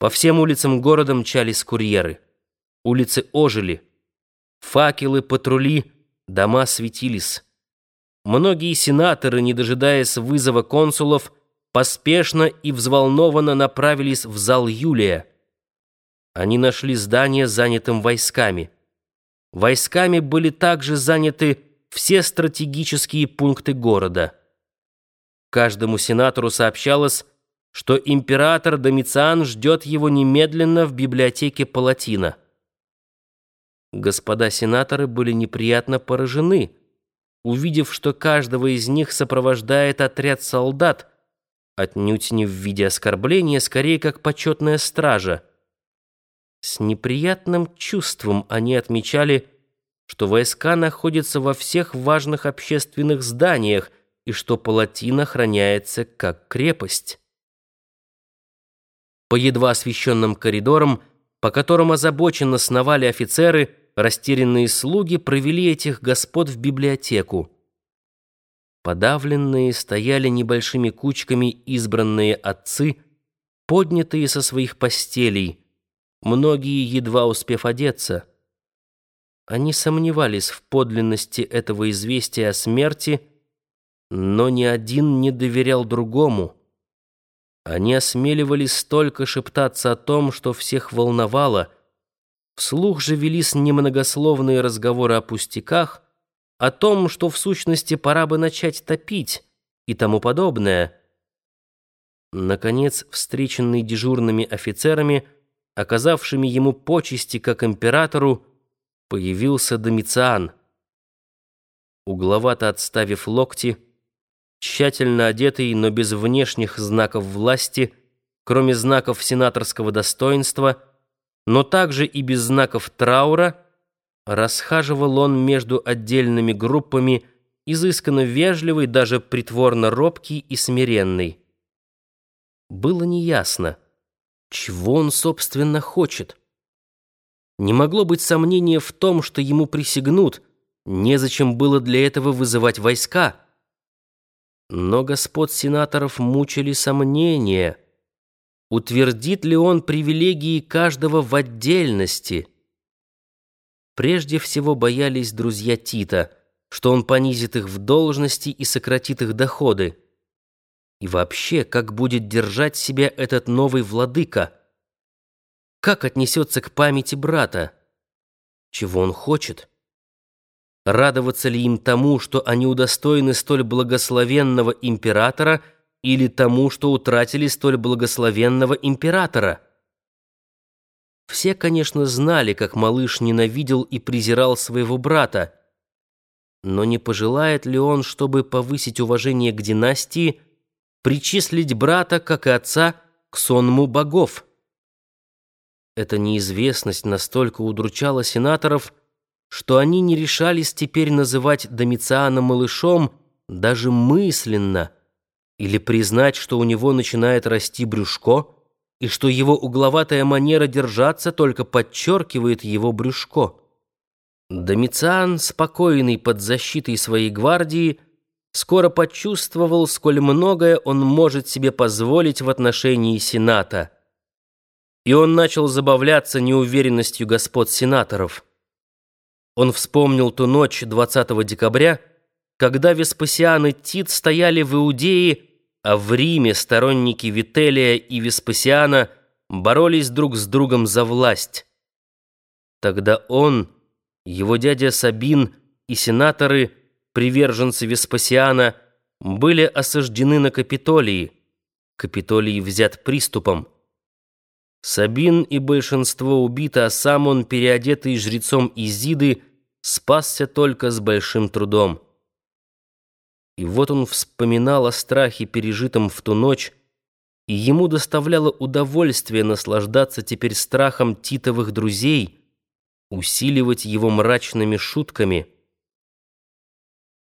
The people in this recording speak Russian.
По всем улицам города мчались курьеры. Улицы ожили. Факелы, патрули, дома светились. Многие сенаторы, не дожидаясь вызова консулов, поспешно и взволнованно направились в зал Юлия. Они нашли здание занятым войсками. Войсками были также заняты все стратегические пункты города. Каждому сенатору сообщалось, что император Домициан ждет его немедленно в библиотеке Палатина. Господа сенаторы были неприятно поражены, увидев, что каждого из них сопровождает отряд солдат, отнюдь не в виде оскорбления, скорее как почетная стража. С неприятным чувством они отмечали, что войска находятся во всех важных общественных зданиях и что Палатин охраняется как крепость по едва освещенным коридорам, по которым озабоченно сновали офицеры, растерянные слуги провели этих господ в библиотеку. Подавленные стояли небольшими кучками избранные отцы, поднятые со своих постелей, многие едва успев одеться. Они сомневались в подлинности этого известия о смерти, но ни один не доверял другому — они осмеливались столько шептаться о том, что всех волновало. Вслух же велись немногословные разговоры о пустяках, о том, что в сущности пора бы начать топить и тому подобное. Наконец, встреченный дежурными офицерами, оказавшими ему почести как императору, появился Домициан. Угловато отставив локти, тщательно одетый, но без внешних знаков власти, кроме знаков сенаторского достоинства, но также и без знаков траура, расхаживал он между отдельными группами, изысканно вежливый, даже притворно робкий и смиренный. Было неясно, чего он, собственно, хочет. Не могло быть сомнения в том, что ему присягнут, незачем было для этого вызывать войска — но господ сенаторов мучили сомнения, утвердит ли он привилегии каждого в отдельности. Прежде всего боялись друзья Тита, что он понизит их в должности и сократит их доходы. И вообще, как будет держать себя этот новый владыка? Как отнесется к памяти брата? Чего он хочет? Радоваться ли им тому, что они удостоены столь благословенного императора, или тому, что утратили столь благословенного императора? Все, конечно, знали, как малыш ненавидел и презирал своего брата, но не пожелает ли он, чтобы повысить уважение к династии, причислить брата, как и отца, к сонму богов? Эта неизвестность настолько удручала сенаторов, что они не решались теперь называть Домициана малышом даже мысленно или признать, что у него начинает расти брюшко и что его угловатая манера держаться только подчеркивает его брюшко. Домициан, спокойный под защитой своей гвардии, скоро почувствовал, сколь многое он может себе позволить в отношении Сената. И он начал забавляться неуверенностью господ сенаторов – он вспомнил ту ночь 20 декабря, когда Веспасиан и Тит стояли в Иудее, а в Риме сторонники Вителия и Веспасиана боролись друг с другом за власть. Тогда он, его дядя Сабин и сенаторы, приверженцы Веспасиана, были осаждены на Капитолии. Капитолий взят приступом. Сабин и большинство убито, а сам он, переодетый жрецом Изиды, спасся только с большим трудом. И вот он вспоминал о страхе, пережитом в ту ночь, и ему доставляло удовольствие наслаждаться теперь страхом титовых друзей, усиливать его мрачными шутками —